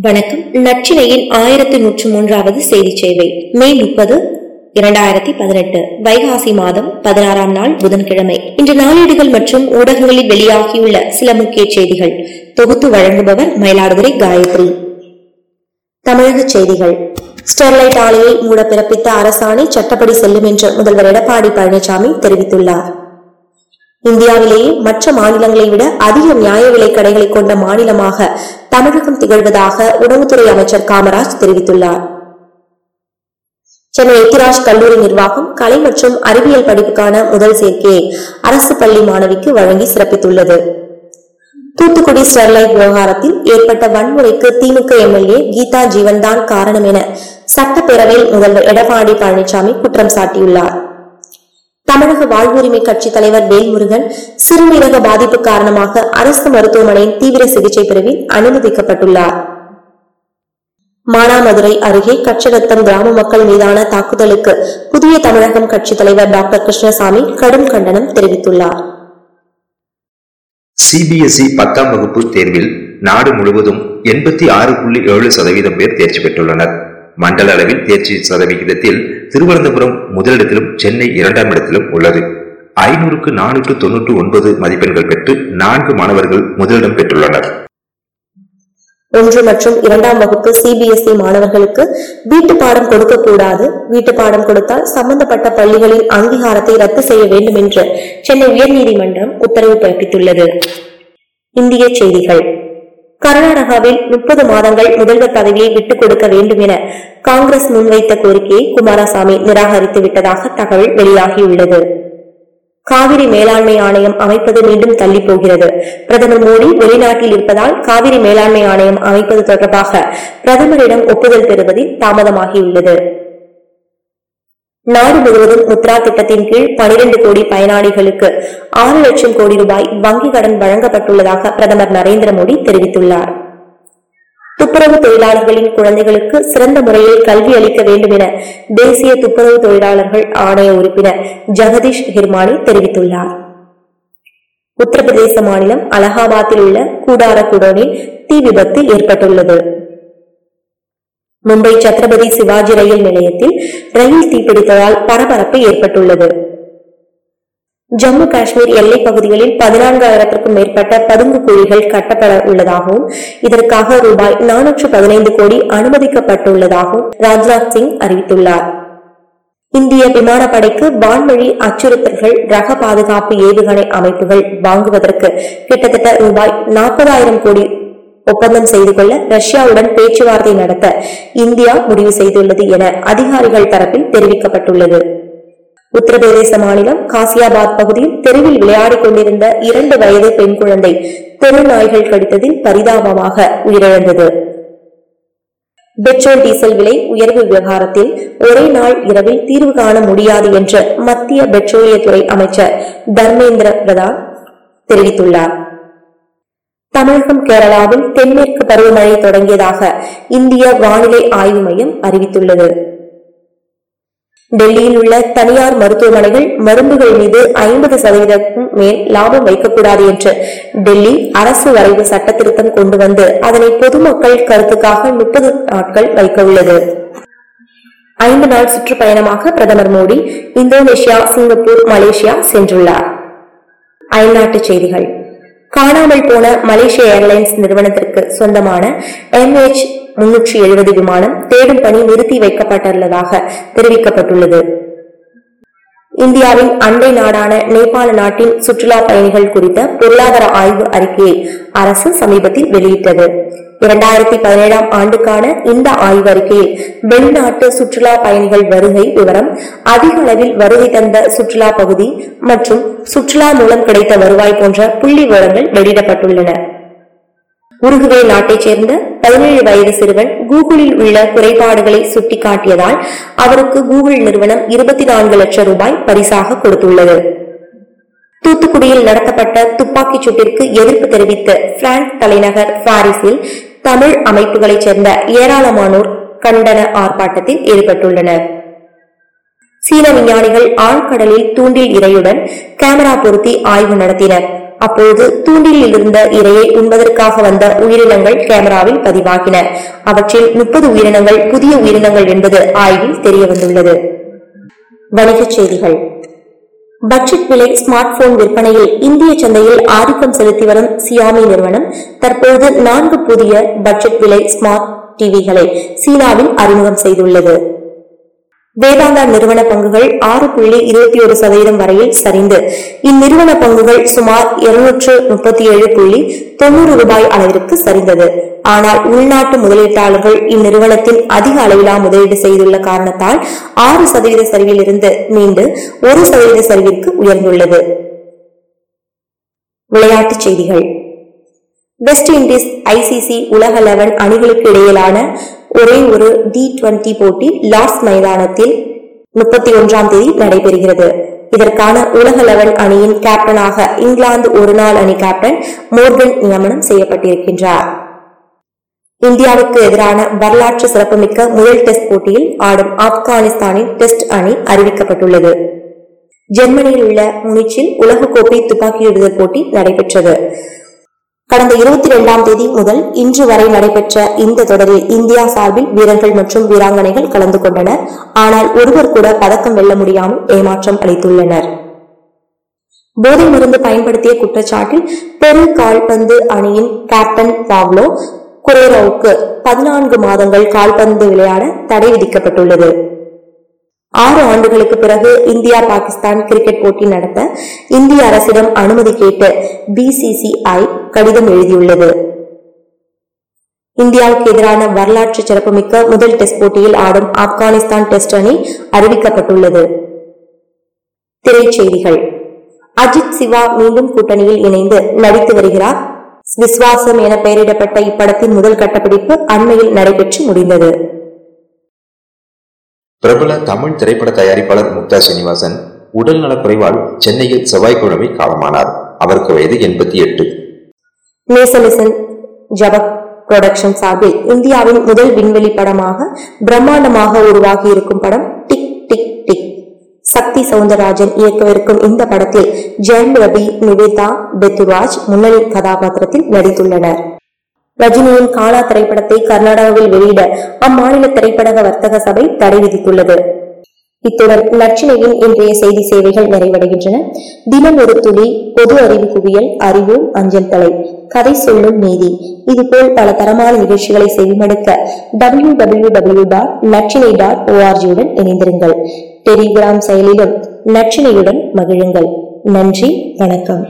வணக்கம். நச்சினையின் ஆயிரத்தி நூற்று மூன்றாவது செய்தி சேவை. மே முப்பது இரண்டாயிரத்தி பதினெட்டு. வைகாசி மாதம் பதினாறாம் நாள் புதன்கிழமை. இன்று நாளேடுகள் மற்றும் ஊடகங்களில் வெளியாகியுள்ள சில முக்கிய செய்திகள். தொகுத்து வழங்குபவர் மயிலாடுதுறை காயத்ரி. தமிழக செய்திகள். ஸ்டெர்லைட் ஆலையை மூட பிறப்பித்த அரசாணை சட்டப்படி செல்லும் என்று முதல்வர் எடப்பாடி பழனிசாமி தெரிவித்துள்ளார். இந்தியாவிலேயே மற்ற மாநிலங்களை விட அதிக நியாய விலை கடைகளை கொண்ட மாநிலமாக தமிழகம் திகழ்வதாக உணவுத்துறை அமைச்சர் காமராஜ் தெரிவித்துள்ளார். சென்னை எத்திராஜ் கல்லூரி நிர்வாகம் கலை மற்றும் அறிவியல் படிப்புக்கான முதல் சேர்க்கையை அரசு பள்ளி மாணவிக்கு வழங்கி சிறப்பித்துள்ளது. தூத்துக்குடி ஸ்டெர்லைட் விவகாரத்தில் ஏற்பட்ட வன்முறைக்கு திமுக எம்எல்ஏ கீதா ஜீவன்தான் காரணம் என சட்டப்பேரவையில் முதல்வர் எடப்பாடி பழனிசாமி குற்றம் சாட்டியுள்ளார். தமிழக வாழ்வுரிமை கட்சி தலைவர் வேல்முருகன் சிறுநீரக பாதிப்பு காரணமாக அரசு மருத்துவமனையின் தீவிர சிகிச்சை பிரிவில் அனுமதிக்கப்பட்டுள்ளார். மானாமதுரை அருகே கச்சரத்தம் கிராம மக்கள் மீதான தாக்குதலுக்கு புதிய தமிழகம் கட்சி தலைவர் டாக்டர் கிருஷ்ணசாமி கடும் கண்டனம் தெரிவித்துள்ளார். சிபிஎஸ்இ பத்தாம் வகுப்பு தேர்வில் நாடு முழுவதும் எண்பத்தி ஆறு புள்ளி ஏழு சதவீதம் பேர் தேர்ச்சி பெற்றுள்ளனர். மண்டல அளவில் தேர்ச்சி சதவிகிதத்தில் திருவனந்தபுரம் முதலிடத்திலும் சென்னை இரண்டாம் இடத்திலும் உள்ளது. ஐநூறுக்கு நானூற்று தொன்னூற்று ஒன்பது மதிப்பெண்கள் பெற்று நான்கு மாணவர்கள் முதலிடம் பெற்றுள்ளனர். ஒன்று மற்றும் இரண்டாம் வகுப்பு சிபிஎஸ்இ மாணவர்களுக்கு வீட்டு பாடம் கொடுக்கக்கூடாது. வீட்டு பாடம் கொடுத்தால் சம்பந்தப்பட்ட பள்ளிகளின் அங்கீகாரத்தை ரத்து செய்ய வேண்டும் என்று சென்னை உயர்நீதிமன்றம் உத்தரவு பிறப்பித்துள்ளது. இந்திய செய்திகள். கர்நாடகாவில் முப்பது மாதங்கள் முதல்வர் பதவியை விட்டுக் கொடுக்க வேண்டும் என காங்கிரஸ் முன்வைத்த கோரிக்கையை குமாரசாமி நிராகரித்து விட்டதாக தகவல் வெளியாகியுள்ளது. காவிரி மேலாண்மை ஆணையம் அமைப்பது மீண்டும் தள்ளி போகிறது. பிரதமர் மோடி வெளிநாட்டில் இருப்பதால் காவிரி மேலாண்மை ஆணையம் அமைப்பது தொடர்பாக பிரதமரிடம் ஒப்புதல் பெறுவதில் தாமதமாகியுள்ளது. நாடு முழுவதும் முத்ரா திட்டத்தின் கீழ் பனிரெண்டு கோடி பயனாளிகளுக்கு ஆறு லட்சம் கோடி ரூபாய் வங்கிக் கடன் வழங்கப்பட்டுள்ளதாக பிரதமர் நரேந்திர மோடி தெரிவித்துள்ளார். துப்புரவு தொழிலாளர்களின் குழந்தைகளுக்கு சிறந்த முறையில் கல்வி அளிக்க வேண்டும் என தேசிய துப்புரவு தொழிலாளர்கள் ஆணைய உறுப்பினர் ஜெகதீஷ் ஹிர்மானி தெரிவித்துள்ளார். உத்தரப்பிரதேச மாநிலம் அலகாபாத்தில் உள்ள கூடாரகுடோனில் தீ விபத்து ஏற்பட்டுள்ளது. மும்பை சத்ரபதி சிவாஜி ரயில் நிலையத்தில் ரயில் தீப்பிடித்ததால் பரபரப்பு ஏற்பட்டுள்ளது. ஜம்மு காஷ்மீர் எல்லைப் பகுதிகளில் பதினான்காயிரத்திற்கும் மேற்பட்ட பதுங்கு குழிகள் கட்டப்பட உள்ளதாகவும் இதற்காக ரூபாய் நானூற்று பதினைந்து கோடி அனுமதிக்கப்பட்டுள்ளதாகவும் ராஜ்நாத் சிங் அறிவித்துள்ளார். இந்திய விமானப்படைக்கு வான்வழி அச்சுறுத்தல்கள் ரக பாதுகாப்பு ஏவுகணை அமைப்புகள் வாங்குவதற்கு கிட்டத்தட்ட ரூபாய் நாற்பதாயிரம் கோடி ஒப்பந்தம் செய்து கொள்ள ரஷ்யாவுடன் பேச்சுவார்த்தை நடத்த இந்தியா முடிவு செய்துள்ளது என அதிகாரிகள் தரப்பில் தெரிவிக்கப்பட்டுள்ளது. உத்தரப்பிரதேச மாநிலம் காசியாபாத் பகுதியில் தெருவில் விளையாடிக் கொண்டிருந்த இரண்டு வயது பெண் குழந்தை தெரு நாய்கள் கடித்ததில் பரிதாபமாக உயிரிழந்தது. பெட்ரோல் டீசல் விலை உயர்வு விவகாரத்தில் ஒரே நாள் இரவில் தீர்வு காண முடியாது என்று மத்திய பெட்ரோலியத்துறை அமைச்சர் தர்மேந்திர பிரதான் தெரிவித்துள்ளார். தமிழகம் கேரளாவில் தென்மேற்கு பருவமழை தொடங்கியதாக இந்திய வானிலை ஆய்வு மையம் அறிவித்துள்ளது. டெல்லியில் உள்ள தனியார் மருத்துவமனைகள் மருந்துகள் மீது ஐம்பது சதவீதத்துக்கும் மேல் லாபம் வைக்கக்கூடாது என்று டெல்லி அரசு வரைவு சட்ட திருத்தம் கொண்டு வந்து அதனை பொதுமக்கள் கருத்துக்காக முப்பது நாட்கள் வைக்க உள்ளது ஐந்து நாள் சுற்றுப்பயணமாக பிரதமர் மோடி இந்தோனேஷியா சிங்கப்பூர் மலேசியா சென்றுள்ளார். அயல்நாட்டு செய்திகள். காணாமல் போன மலேசிய ஏர்லைன்ஸ் நிறுவனத்திற்கு சொந்தமான எம்ஹெச் முன்னூற்றி எழுபது விமானம் தேடும் பணி நிறுத்தி வைக்கப்பட்டுள்ளதாக தெரிவிக்கப்பட்டுள்ளது. இந்தியாவின் அண்டை நாடான நேபாள நாட்டின் சுற்றுலா பயணிகள் குறித்த பொருளாதார ஆய்வு அறிக்கையை அரசு சமீபத்தில் வெளியிட்டது. இரண்டாயிரத்தி பதினேழாம் ஆண்டுக்கான இந்த ஆய்வறிக்கையில் வெளிநாட்டு சுற்றுலா பயணிகள் வருகை விவரம் அதிக அளவில் வருகை தந்த சுற்றுலா பகுதி மற்றும் சுற்றுலா மூலம் கிடைத்த வருவாய் போன்ற புள்ளி விவரங்கள் வெளியிடப்பட்டுள்ளன. உருகுவே நாட்டைச் சேர்ந்த பதினேழு வயது சிறுவன் கூகுளில் உள்ள குறைபாடுகளை சுட்டிக்காட்டியதால் அவருக்கு கூகுள் நிறுவனம் இருபத்தி நான்கு லட்சம் ரூபாய் பரிசாக கொடுத்துள்ளது. தூத்துக்குடியில் நடத்தப்பட்ட துப்பாக்கிச் சூட்டிற்கு எதிர்ப்பு தெரிவித்து பிரான்ஸ் தலைநகர் பாரிஸில் தமிழ் அமைப்புகளைச் சேர்ந்த ஏராளமானோர் கண்டன ஆர்ப்பாட்டத்தில் ஈடுபட்டுள்ளனர். சீன விஞ்ஞானிகள் ஆழ்கடலில் தூண்டில் இறையுடன் கேமரா பொருத்தி ஆய்வு நடத்தினர். அப்போது தூண்டிலில் இருந்த இரையை உண்பதற்காக வந்த உயிரினங்கள் கேமராவில் பதிவாகின. அவற்றில் முப்பது உயிரினங்கள் புதிய உயிரினங்கள் என்பது ஆய்வில் தெரிய வந்துள்ளது வணிகச் செய்திகள். பட்ஜெட் விலை ஸ்மார்ட் போன் விற்பனையில் இந்திய சந்தையில் ஆதிக்கம் செலுத்தி வரும் சியாமி நிறுவனம் தற்போது நான்கு புதிய பட்ஜெட் விலை ஸ்மார்ட் டிவிகளை சீனாவில் அறிமுகம் செய்துள்ளது. வேதாந்தா நிறுவன பங்குகள் ஆறு புள்ளி இருபத்தி ஒரு சதவீதம் வரையில் சரிந்து. இந்நிறுவன பங்குகள் சுமார் இருநூற்று முப்பத்தி ஏழு புள்ளி தொண்ணூறு ரூபாய் அளவிற்கு சரிந்தது. ஆனால் உள்நாட்டு முதலீட்டாளர்கள் இந்நிறுவனத்தின் அதிக அளவிலா முதலீடு செய்துள்ள காரணத்தால் ஆறு சதவீத சரிவில் இருந்து மீண்டு ஒரு சதவீத சரிவிற்கு உயர்ந்துள்ளது. விளையாட்டுச் செய்திகள். வெஸ்ட் இண்டீஸ் ஐசிசி உலக லெவன் அணிகளுக்கு இடையிலான ஒரே ஒரு டி டுவெண்டி போட்டி லாஸ் மைதானத்தில் முப்பத்தி ஒன்றாம் தேதி நடைபெறுகிறது. இதற்கான உலக லெவல் அணியின் கேப்டனாக இங்கிலாந்து ஒருநாள் அணி கேப்டன் மோர்கன் நியமனம் செய்யப்பட்டிருக்கின்றார். இந்தியாவுக்கு எதிரான வரலாற்று சிறப்புமிக்க முதல் டெஸ்ட் போட்டியில் ஆடும் ஆப்கானிஸ்தானின் டெஸ்ட் அணி அறிவிக்கப்பட்டுள்ளது. ஜெர்மனியில் உள்ள முனிச்சில் உலகக்கோப்பை துப்பாக்கியிடுதல் போட்டி நடைபெற்றது. கடந்த இருபத்தி இரண்டாம் தேதி முதல் இன்று வரை நடைபெற்ற இந்த தொடரில் இந்தியா சார்பில் வீரர்கள் மற்றும் வீராங்கனைகள் கலந்து கொண்டனர். ஆனால் ஒருவர் கூட பதக்கம் வெல்ல முடியாமல் ஏமாற்றம் அளித்துள்ளனர். போதை மருந்து பயன்படுத்திய குற்றச்சாட்டில் பெரு கால்பந்து அணியின் கேப்டன் பாவ்லோ குரேரோவுக்கு பதினான்கு மாதங்கள் கால்பந்து விளையாட தடை விதிக்கப்பட்டுள்ளது. ஆறு ஆண்டுகளுக்கு பிறகு இந்தியா பாகிஸ்தான் கிரிக்கெட் போட்டி நடத்த இந்திய அரசிடம் அனுமதி கேட்டு பிசிசிஐ கடிதம் எழுதியுள்ளது. இந்தியாவுக்கு எதிரான வரலாற்று சிறப்புமிக்க முதல் டெஸ்ட் போட்டியில் ஆடும் ஆப்கானிஸ்தான் டெஸ்ட் அணி அறிவிக்கப்பட்டுள்ளது. திரைச்செய்திகள். அஜித் சிவா மீண்டும் கூட்டணியில் இணைந்து நடித்து வருகிறார். விஸ்வாசம் என பெயரிடப்பட்ட இப்படத்தின் முதல் கட்டப்பிடிப்பு அண்மையில் நடைபெற்று முடிந்தது. பிரபல தமிழ் திரைப்பட தயாரிப்பாளர் முக்தா சீனிவாசன் உடல் நலக்குறைவால் சென்னையில் செவ்வாய்க்கிழமை காலமானார். அவருக்கு வயது எண்பத்தி எட்டு. நேசலிசன் ஜபக் புரொடக்ஷன் சார்பில் இந்தியாவின் முதல் விண்வெளி படமாக பிரம்மாண்டமாக உருவாகி இருக்கும் படம் tick tick tick. Shakti Soundararajan இயக்கவிருக்கும் இந்த படத்தில் ஜெயம் ரவி நிவேதா பெத்துராஜ் முன்னணி கதாபாத்திரத்தில் நடித்துள்ளனர். ரஜினியின் காலா திரைப்படத்தை கர்நாடகாவில் வெளியிட அம்மாநில திரைப்படக வர்த்தக சபை தடை விதித்துள்ளது. இத்துடன் நச்சினையின் இன்றைய செய்தி சேவைகள் நிறைவடைகின்றன. தினம் ஒரு துளி பொது அறிவு குவியல் அறிவோம் அஞ்சல் தலை கதை சொல்லும் நீதி. இதுபோல் பல தரமான நிகழ்ச்சிகளை செவிமடுக்க W W W dot Natrinai dot ஓஆர்ஜியுடன் இணைந்திருங்கள். டெலிகிராம் செயலிலும் நச்சினையுடன் மகிழுங்கள். நன்றி வணக்கம்.